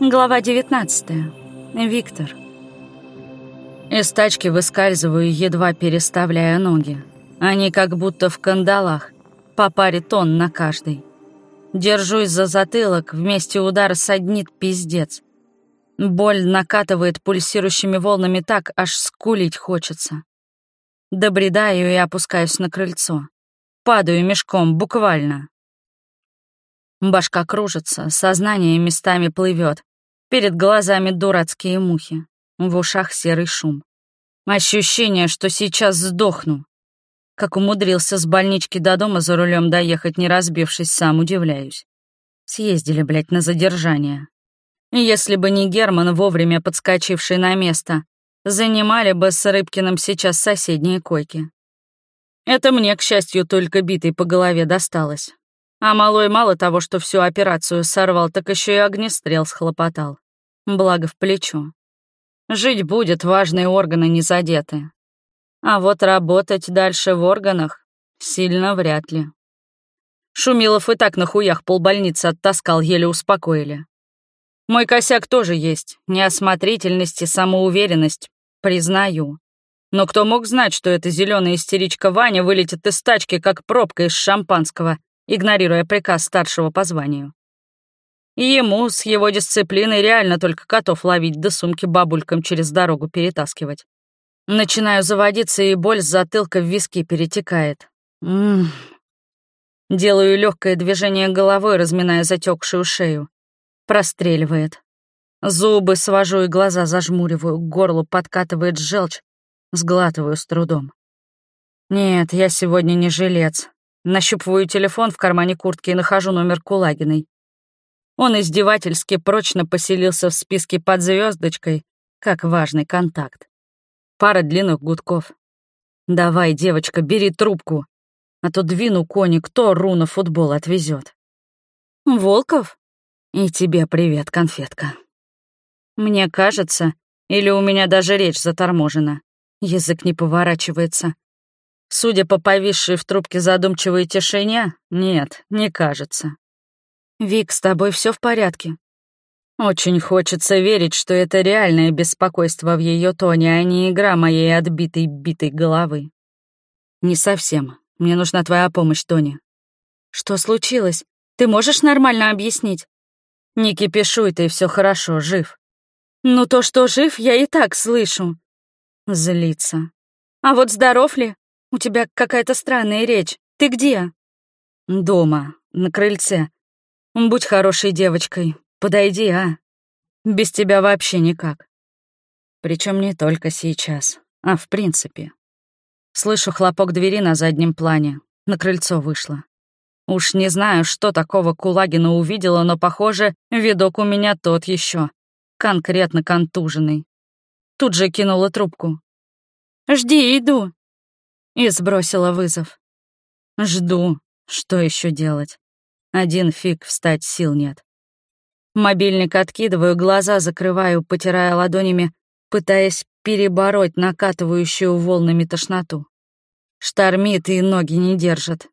Глава 19. Виктор. Из тачки выскальзываю, едва переставляя ноги. Они как будто в кандалах, по паре тонн на каждый. Держусь за затылок, вместе удара саднит пиздец. Боль накатывает пульсирующими волнами так, аж скулить хочется. Добредаю и опускаюсь на крыльцо. Падаю мешком, буквально. Башка кружится, сознание местами плывет, Перед глазами дурацкие мухи, в ушах серый шум. Ощущение, что сейчас сдохну. Как умудрился с больнички до дома за рулем доехать, не разбившись, сам удивляюсь. Съездили, блядь, на задержание. Если бы не Герман, вовремя подскочивший на место, занимали бы с Рыбкиным сейчас соседние койки. Это мне, к счастью, только битой по голове досталось. А малой мало того, что всю операцию сорвал, так еще и огнестрел схлопотал. Благо в плечо. Жить будет, важные органы не задеты. А вот работать дальше в органах сильно вряд ли. Шумилов и так на хуях полбольницы оттаскал, еле успокоили. Мой косяк тоже есть, неосмотрительность и самоуверенность, признаю. Но кто мог знать, что эта зеленая истеричка Ваня вылетит из тачки, как пробка из шампанского, игнорируя приказ старшего по званию. Ему с его дисциплиной реально только котов ловить да сумки бабулькам через дорогу перетаскивать. Начинаю заводиться, и боль с затылка в виски перетекает. М -м -м. Делаю легкое движение головой, разминая затекшую шею. Простреливает. Зубы свожу и глаза зажмуриваю, к горлу подкатывает желчь, сглатываю с трудом. Нет, я сегодня не жилец. Нащупываю телефон в кармане куртки и нахожу номер Кулагиной. Он издевательски прочно поселился в списке под звездочкой, как важный контакт. Пара длинных гудков. «Давай, девочка, бери трубку, а то двину кони, кто Ру футбол отвезет. «Волков?» «И тебе привет, конфетка». Мне кажется, или у меня даже речь заторможена. Язык не поворачивается. Судя по повисшей в трубке задумчивой тишине, нет, не кажется. «Вик, с тобой все в порядке?» Очень хочется верить, что это реальное беспокойство в ее тоне, а не игра моей отбитой битой головы. Не совсем. Мне нужна твоя помощь, Тоня. Что случилось? Ты можешь нормально объяснить? Не кипишуй ты, все хорошо, жив. Ну то, что жив, я и так слышу. Злится. А вот здоров ли? У тебя какая-то странная речь. Ты где?» «Дома, на крыльце. Будь хорошей девочкой. Подойди, а? Без тебя вообще никак. Причем не только сейчас, а в принципе. Слышу хлопок двери на заднем плане. На крыльцо вышла. Уж не знаю, что такого Кулагина увидела, но, похоже, видок у меня тот еще, конкретно контуженный. Тут же кинула трубку. «Жди, иду», и сбросила вызов. Жду, что еще делать. Один фиг, встать сил нет. Мобильник откидываю, глаза закрываю, потирая ладонями, пытаясь перебороть накатывающую волнами тошноту. Штормит и ноги не держат.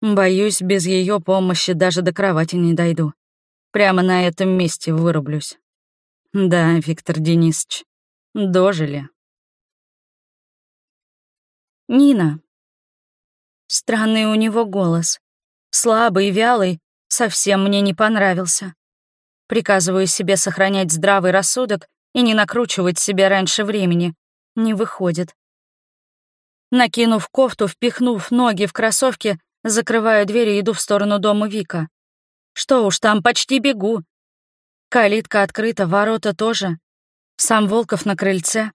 Боюсь, без ее помощи даже до кровати не дойду. Прямо на этом месте вырублюсь. Да, Виктор Денисович, дожили. Нина. Странный у него голос. Слабый, вялый, совсем мне не понравился. Приказываю себе сохранять здравый рассудок и не накручивать себя раньше времени. Не выходит. Накинув кофту, впихнув ноги в кроссовки, закрываю дверь и иду в сторону дома Вика. Что уж там, почти бегу. Калитка открыта, ворота тоже. Сам Волков на крыльце.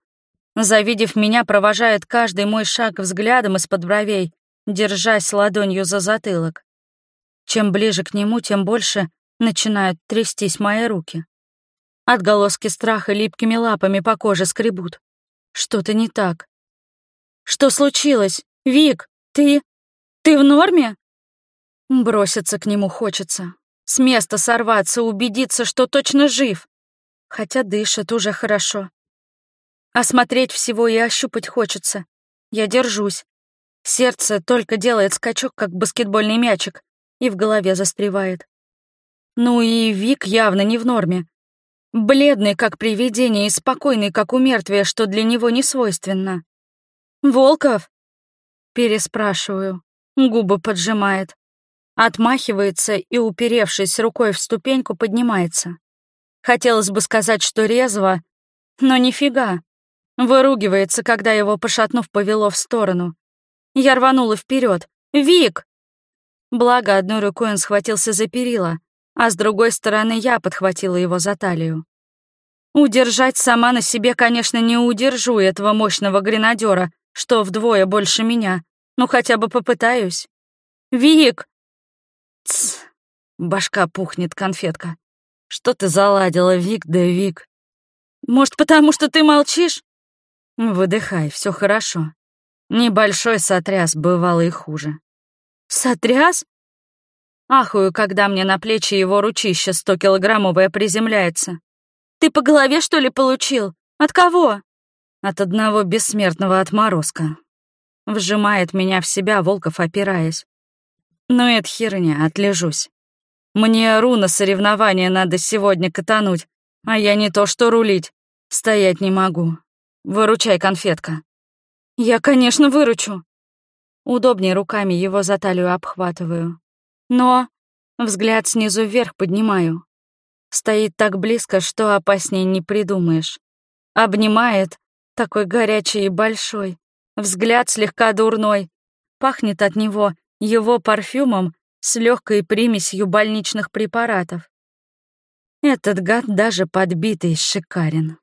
Завидев меня, провожает каждый мой шаг взглядом из-под бровей, держась ладонью за затылок. Чем ближе к нему, тем больше начинают трястись мои руки. Отголоски страха липкими лапами по коже скребут. Что-то не так. Что случилось? Вик, ты... ты в норме? Броситься к нему хочется. С места сорваться, убедиться, что точно жив. Хотя дышит уже хорошо. Осмотреть всего и ощупать хочется. Я держусь. Сердце только делает скачок, как баскетбольный мячик, и в голове застревает. Ну и Вик явно не в норме. Бледный, как привидение, и спокойный, как у мертвия, что для него не свойственно. «Волков?» Переспрашиваю. Губы поджимает. Отмахивается и, уперевшись рукой в ступеньку, поднимается. Хотелось бы сказать, что резво, но нифига. Выругивается, когда его, пошатнув, повело в сторону. Я рванула вперед. «Вик!» Благо, одной рукой он схватился за перила, а с другой стороны я подхватила его за талию. Удержать сама на себе, конечно, не удержу этого мощного гренадера, что вдвое больше меня, но хотя бы попытаюсь. «Вик!» Тсс, башка пухнет конфетка. Что ты заладила, Вик да Вик? Может, потому что ты молчишь? Выдыхай, все хорошо. Небольшой сотряс, бывало и хуже. Сотряс? Ахую, когда мне на плечи его ручище килограммовое приземляется. Ты по голове, что ли, получил? От кого? От одного бессмертного отморозка. Вжимает меня в себя, Волков опираясь. Но это херня, отлежусь. Мне ру на соревнования надо сегодня катануть, а я не то что рулить. Стоять не могу. Выручай, конфетка. Я, конечно, выручу. Удобнее руками его за талию обхватываю. Но взгляд снизу вверх поднимаю. Стоит так близко, что опаснее не придумаешь. Обнимает, такой горячий и большой. Взгляд слегка дурной. Пахнет от него его парфюмом с легкой примесью больничных препаратов. Этот гад даже подбитый шикарен.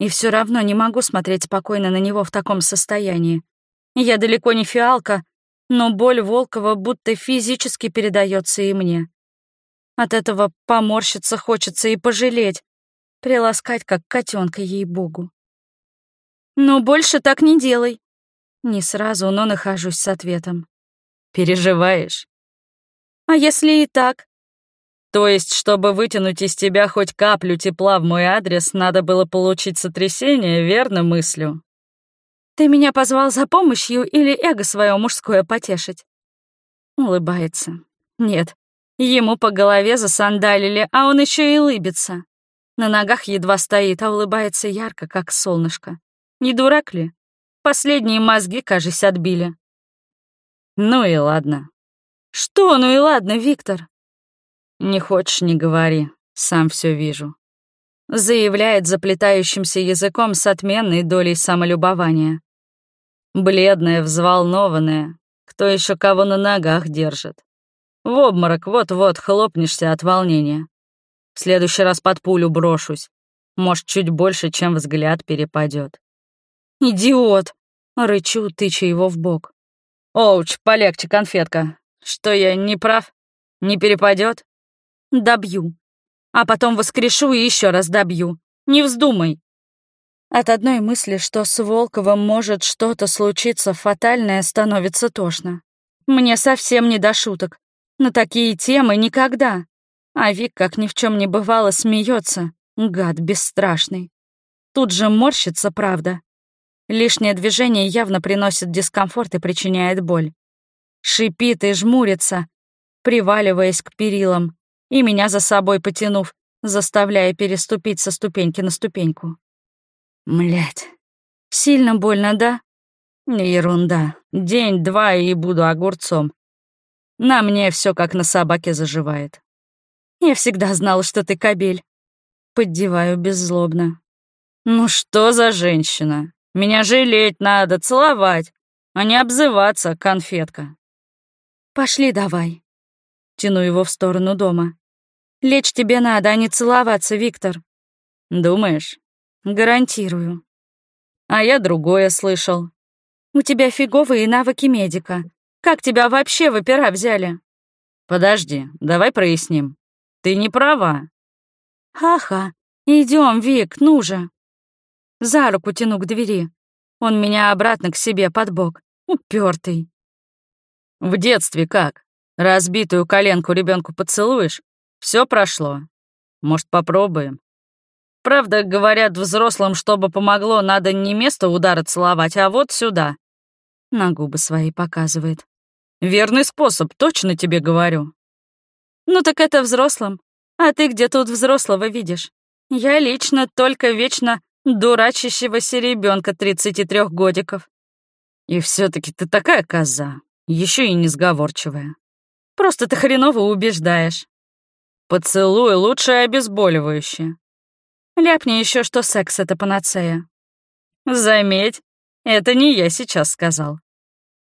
И все равно не могу смотреть спокойно на него в таком состоянии. Я далеко не фиалка, но боль Волкова будто физически передается и мне. От этого поморщиться хочется и пожалеть, приласкать, как котенка ей-богу. «Но больше так не делай». Не сразу, но нахожусь с ответом. «Переживаешь?» «А если и так?» «То есть, чтобы вытянуть из тебя хоть каплю тепла в мой адрес, надо было получить сотрясение, верно мыслю?» «Ты меня позвал за помощью или эго свое мужское потешить?» Улыбается. «Нет, ему по голове засандалили, а он еще и лыбится. На ногах едва стоит, а улыбается ярко, как солнышко. Не дурак ли? Последние мозги, кажись, отбили. Ну и ладно. Что ну и ладно, Виктор? Не хочешь, не говори, сам все вижу. Заявляет заплетающимся языком с отменной долей самолюбования. Бледная, взволнованная, кто еще кого на ногах держит. В обморок вот-вот хлопнешься от волнения. В следующий раз под пулю брошусь. Может, чуть больше, чем взгляд перепадет. «Идиот!» — рычу, тыча его в бок. «Оуч, полегче, конфетка. Что я не прав? Не перепадет? Добью. А потом воскрешу и еще раз добью. Не вздумай!» От одной мысли, что с Волковым может что-то случиться фатальное, становится тошно. Мне совсем не до шуток. На такие темы никогда. А Вик, как ни в чем не бывало, смеется. Гад бесстрашный. Тут же морщится, правда. Лишнее движение явно приносит дискомфорт и причиняет боль. Шипит и жмурится, приваливаясь к перилам, и меня за собой потянув, заставляя переступить со ступеньки на ступеньку. Млять, сильно больно, да? Ерунда. День-два и буду огурцом. На мне все как на собаке заживает. Я всегда знала, что ты кобель. Поддеваю беззлобно. Ну что за женщина? Меня жалеть надо, целовать, а не обзываться, конфетка. Пошли давай. Тяну его в сторону дома. Лечь тебе надо, а не целоваться, Виктор. Думаешь? Гарантирую. А я другое слышал. У тебя фиговые навыки медика. Как тебя вообще в опера взяли? Подожди, давай проясним. Ты не права. Ха-ха. Идем, Вик, ну же. За руку тяну к двери. Он меня обратно к себе под бок. Упертый. В детстве как? Разбитую коленку ребенку поцелуешь? Все прошло. Может, попробуем? Правда, говорят взрослым, чтобы помогло, надо не место удара целовать, а вот сюда. На губы свои показывает. Верный способ, точно тебе говорю. Ну так это взрослым. А ты где тут взрослого видишь? Я лично только вечно дурачащегося ребенка 33 годиков. И все таки ты такая коза, еще и несговорчивая. Просто ты хреново убеждаешь. Поцелуй лучше обезболивающее. Ляпни еще, что секс — это панацея. Заметь, это не я сейчас сказал.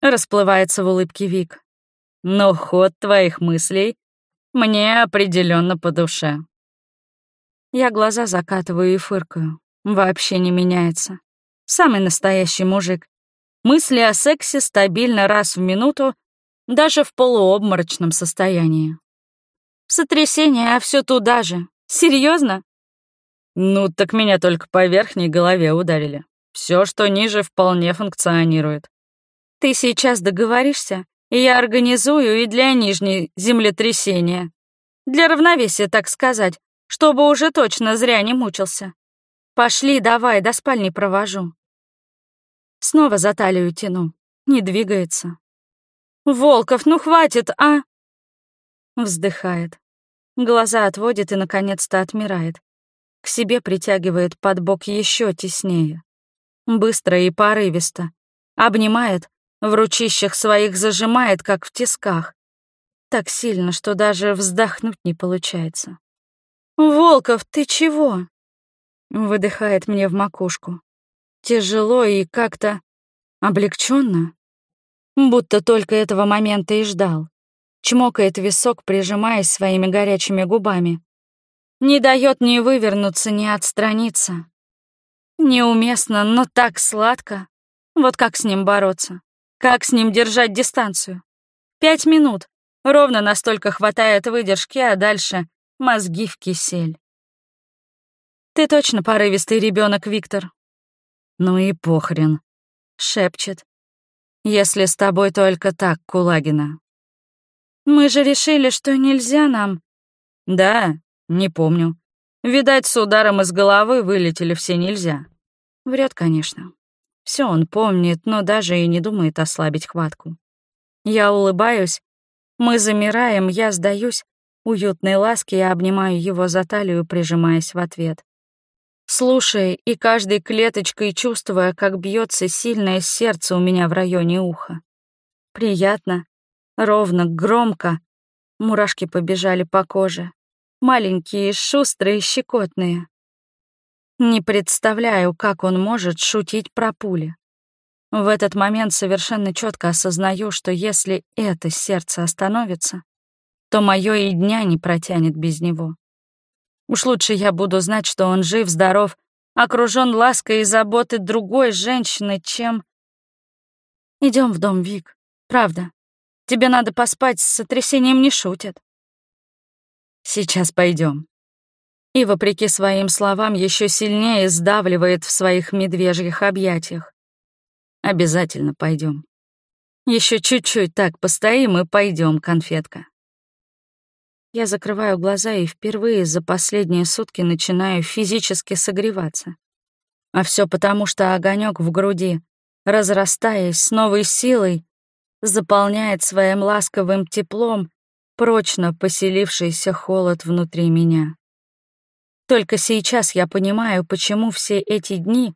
Расплывается в улыбке Вик. Но ход твоих мыслей мне определенно по душе. Я глаза закатываю и фыркаю. Вообще не меняется. Самый настоящий мужик. Мысли о сексе стабильно раз в минуту, даже в полуобморочном состоянии. Сотрясение, а все туда же. Серьезно? Ну, так меня только по верхней голове ударили. Все, что ниже, вполне функционирует. Ты сейчас договоришься, и я организую и для нижней землетрясения. Для равновесия, так сказать, чтобы уже точно зря не мучился. Пошли, давай, до спальни провожу. Снова за талию тяну. Не двигается. «Волков, ну хватит, а?» Вздыхает. Глаза отводит и, наконец-то, отмирает. К себе притягивает под бок еще теснее. Быстро и порывисто. Обнимает, в ручищах своих зажимает, как в тисках. Так сильно, что даже вздохнуть не получается. «Волков, ты чего?» Выдыхает мне в макушку. Тяжело и как-то облегченно, Будто только этого момента и ждал. Чмокает висок, прижимаясь своими горячими губами. Не дает ни вывернуться, ни отстраниться. Неуместно, но так сладко. Вот как с ним бороться? Как с ним держать дистанцию? Пять минут. Ровно настолько хватает выдержки, а дальше мозги в кисель. Ты точно порывистый ребенок, Виктор. Ну и похрен, шепчет. Если с тобой только так, Кулагина. Мы же решили, что нельзя нам. Да, не помню. Видать, с ударом из головы вылетели все нельзя. Врет, конечно. Все он помнит, но даже и не думает ослабить хватку. Я улыбаюсь, мы замираем, я сдаюсь, уютной ласки я обнимаю его за талию, прижимаясь в ответ. Слушая и каждой клеточкой чувствуя, как бьется сильное сердце у меня в районе уха. Приятно, ровно, громко. Мурашки побежали по коже. Маленькие, шустрые, щекотные. Не представляю, как он может шутить про пули. В этот момент совершенно четко осознаю, что если это сердце остановится, то мое и дня не протянет без него. Уж лучше я буду знать, что он жив, здоров, окружен лаской и заботой другой женщины, чем... Идем в дом, Вик. Правда. Тебе надо поспать, с сотрясением не шутят. Сейчас пойдем. И, вопреки своим словам, еще сильнее сдавливает в своих медвежьих объятиях. Обязательно пойдем. Еще чуть-чуть так постоим и пойдем, конфетка. Я закрываю глаза и впервые за последние сутки начинаю физически согреваться. А все потому, что огонек в груди, разрастаясь с новой силой, заполняет своим ласковым теплом прочно поселившийся холод внутри меня. Только сейчас я понимаю, почему все эти дни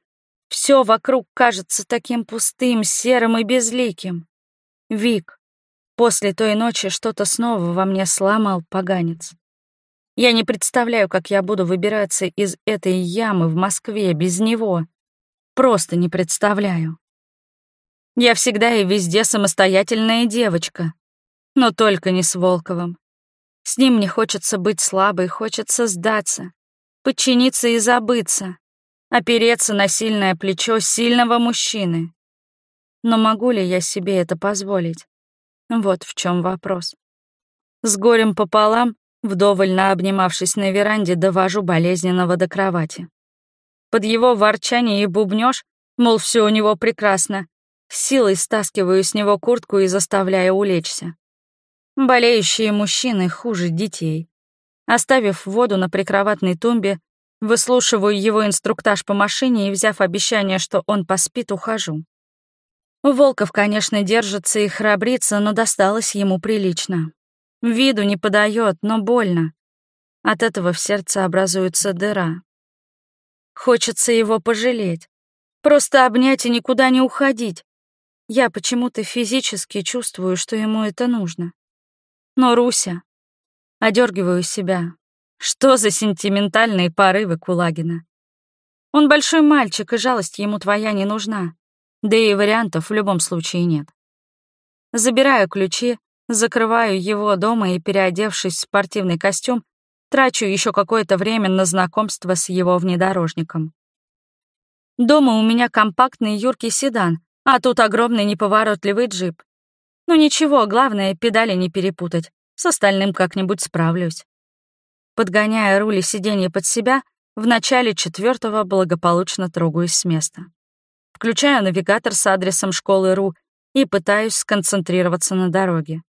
все вокруг кажется таким пустым, серым и безликим. Вик, После той ночи что-то снова во мне сломал поганец. Я не представляю, как я буду выбираться из этой ямы в Москве без него. Просто не представляю. Я всегда и везде самостоятельная девочка. Но только не с Волковым. С ним мне хочется быть слабой, хочется сдаться, подчиниться и забыться, опереться на сильное плечо сильного мужчины. Но могу ли я себе это позволить? Вот в чем вопрос. С горем пополам, вдоволь обнимавшись на веранде, довожу болезненного до кровати. Под его ворчание и бубнёж, мол, все у него прекрасно, силой стаскиваю с него куртку и заставляю улечься. Болеющие мужчины хуже детей. Оставив воду на прикроватной тумбе, выслушиваю его инструктаж по машине и, взяв обещание, что он поспит, ухожу. Волков, конечно, держится и храбрится, но досталось ему прилично. Виду не подает, но больно. От этого в сердце образуется дыра, Хочется его пожалеть. Просто обнять и никуда не уходить. Я почему-то физически чувствую, что ему это нужно. Но Руся... Одергиваю себя. Что за сентиментальные порывы Кулагина? Он большой мальчик, и жалость ему твоя не нужна. Да и вариантов в любом случае нет. Забираю ключи, закрываю его дома и, переодевшись в спортивный костюм, трачу еще какое-то время на знакомство с его внедорожником. Дома у меня компактный юркий седан, а тут огромный неповоротливый джип. Ну ничего, главное, педали не перепутать. С остальным как-нибудь справлюсь. Подгоняя руль и сиденье под себя, в начале четвертого благополучно трогаюсь с места. Включаю навигатор с адресом школы РУ и пытаюсь сконцентрироваться на дороге.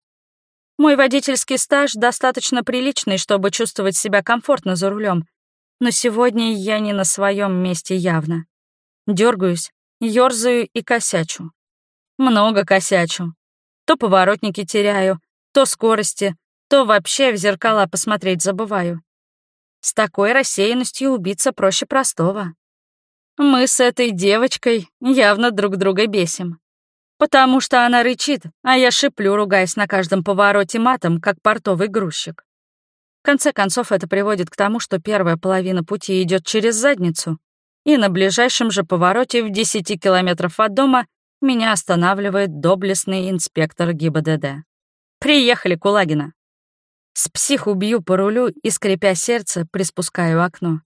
Мой водительский стаж достаточно приличный, чтобы чувствовать себя комфортно за рулем, но сегодня я не на своем месте явно. Дергаюсь, ёрзаю и косячу. Много косячу. То поворотники теряю, то скорости, то вообще в зеркала посмотреть забываю. С такой рассеянностью убиться проще простого. Мы с этой девочкой явно друг друга бесим. Потому что она рычит, а я шиплю, ругаясь на каждом повороте матом, как портовый грузчик. В конце концов, это приводит к тому, что первая половина пути идет через задницу, и на ближайшем же повороте в 10 километров от дома меня останавливает доблестный инспектор ГИБДД. «Приехали, Кулагина!» С психу бью по рулю и, скрипя сердце, приспускаю окно.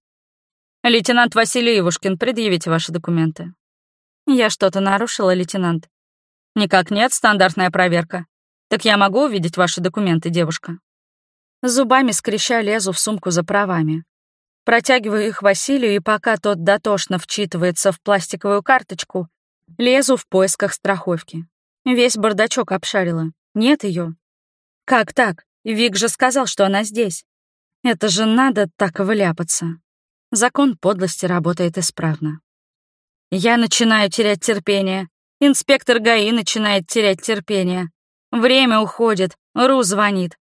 «Лейтенант Василий Ивушкин, предъявите ваши документы». «Я что-то нарушила, лейтенант?» «Никак нет, стандартная проверка. Так я могу увидеть ваши документы, девушка?» Зубами скреща лезу в сумку за правами. Протягиваю их Василию, и пока тот дотошно вчитывается в пластиковую карточку, лезу в поисках страховки. Весь бардачок обшарила. Нет ее. Как так? Вик же сказал, что она здесь. Это же надо так вляпаться. Закон подлости работает исправно. Я начинаю терять терпение. Инспектор ГАИ начинает терять терпение. Время уходит, Ру звонит.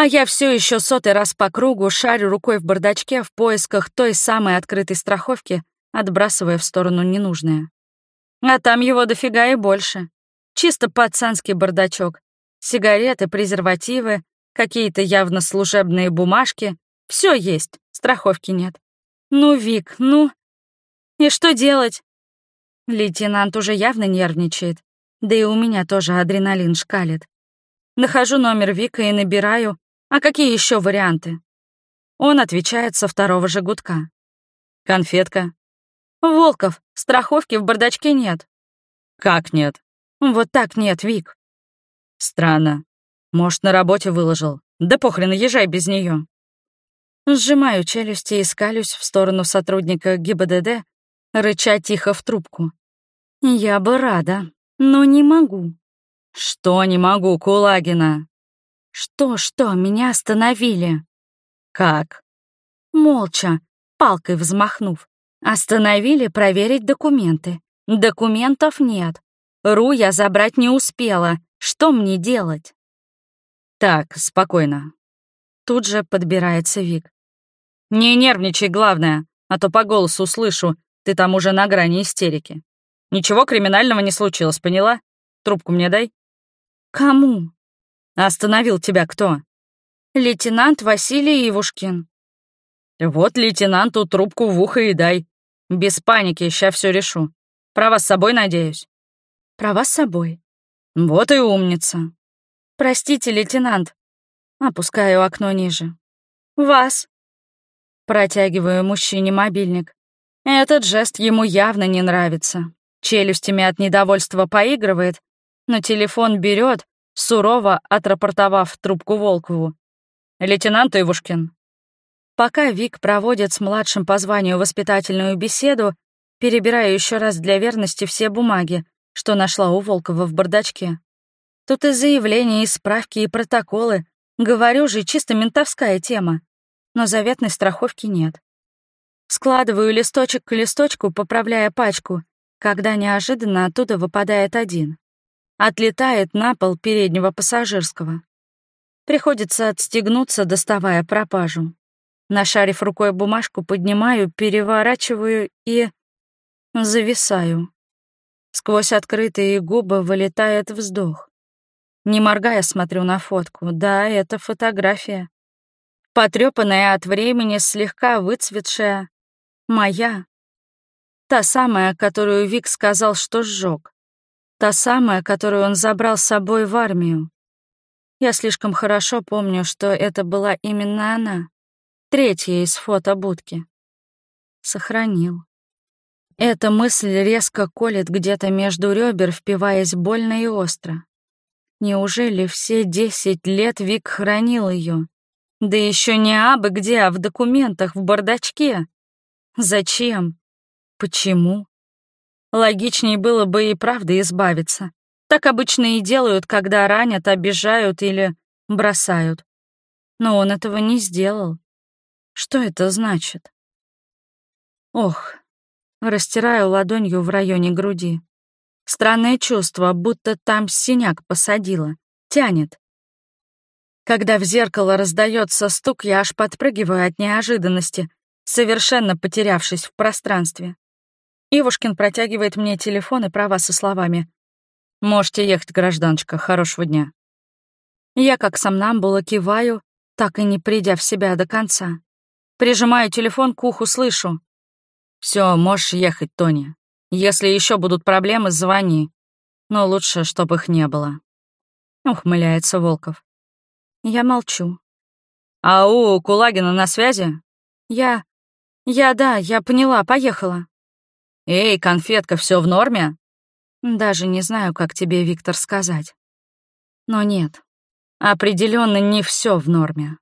А я все еще сотый раз по кругу шарю рукой в бардачке в поисках той самой открытой страховки, отбрасывая в сторону ненужное. А там его дофига и больше. Чисто пацанский бардачок. Сигареты, презервативы, какие-то явно служебные бумажки. Все есть, страховки нет. Ну, Вик, ну... И что делать? Лейтенант уже явно нервничает. Да и у меня тоже адреналин шкалит. Нахожу номер Вика и набираю. А какие еще варианты? Он отвечает со второго же гудка. Конфетка. Волков, страховки в бардачке нет. Как нет? Вот так нет, Вик. Странно. Может, на работе выложил. Да похрен, езжай без нее. Сжимаю челюсти и скалюсь в сторону сотрудника ГИБДД, рыча тихо в трубку. Я бы рада, но не могу. Что не могу, Кулагина? Что-что, меня остановили? Как? Молча, палкой взмахнув. Остановили проверить документы. Документов нет. Ру я забрать не успела. Что мне делать? Так, спокойно. Тут же подбирается Вик. Не нервничай, главное, а то по голосу слышу, ты там уже на грани истерики. Ничего криминального не случилось, поняла? Трубку мне дай. Кому? Остановил тебя кто? Лейтенант Василий Ивушкин. Вот лейтенанту трубку в ухо и дай. Без паники, ща все решу. Права с собой, надеюсь. Права с собой. Вот и умница. Простите, лейтенант. Опускаю окно ниже. Вас. Протягиваю мужчине мобильник. Этот жест ему явно не нравится. Челюстями от недовольства поигрывает, но телефон берет, сурово отрапортовав трубку Волкову. «Лейтенант Ивушкин». Пока Вик проводит с младшим по званию воспитательную беседу, перебираю еще раз для верности все бумаги, что нашла у Волкова в бардачке. Тут и заявления, и справки, и протоколы. Говорю же, чисто ментовская тема но заветной страховки нет. Складываю листочек к листочку, поправляя пачку, когда неожиданно оттуда выпадает один. Отлетает на пол переднего пассажирского. Приходится отстегнуться, доставая пропажу. Нашарив рукой бумажку, поднимаю, переворачиваю и... зависаю. Сквозь открытые губы вылетает вздох. Не моргая, смотрю на фотку. Да, это фотография. Потрёпанная от времени, слегка выцветшая. Моя. Та самая, которую Вик сказал, что сжёг. Та самая, которую он забрал с собой в армию. Я слишком хорошо помню, что это была именно она. Третья из фотобудки. Сохранил. Эта мысль резко колет где-то между ребер, впиваясь больно и остро. Неужели все десять лет Вик хранил ее? Да еще не абы где, а в документах, в бардачке. Зачем? Почему? Логичнее было бы и правда избавиться. Так обычно и делают, когда ранят, обижают или бросают. Но он этого не сделал. Что это значит? Ох, растираю ладонью в районе груди. Странное чувство, будто там синяк посадила. Тянет. Когда в зеркало раздается стук, я аж подпрыгиваю от неожиданности, совершенно потерявшись в пространстве. Ивушкин протягивает мне телефон и права со словами «Можете ехать, гражданочка, хорошего дня». Я, как сомнамбула, киваю, так и не придя в себя до конца. Прижимаю телефон к уху, слышу. Все, можешь ехать, Тони. Если еще будут проблемы, звони. Но лучше, чтобы их не было. Ухмыляется Волков. Я молчу. «Ау, Кулагина на связи?» «Я... я, да, я поняла, поехала». «Эй, конфетка, все в норме?» Даже не знаю, как тебе, Виктор, сказать. Но нет, определенно не все в норме.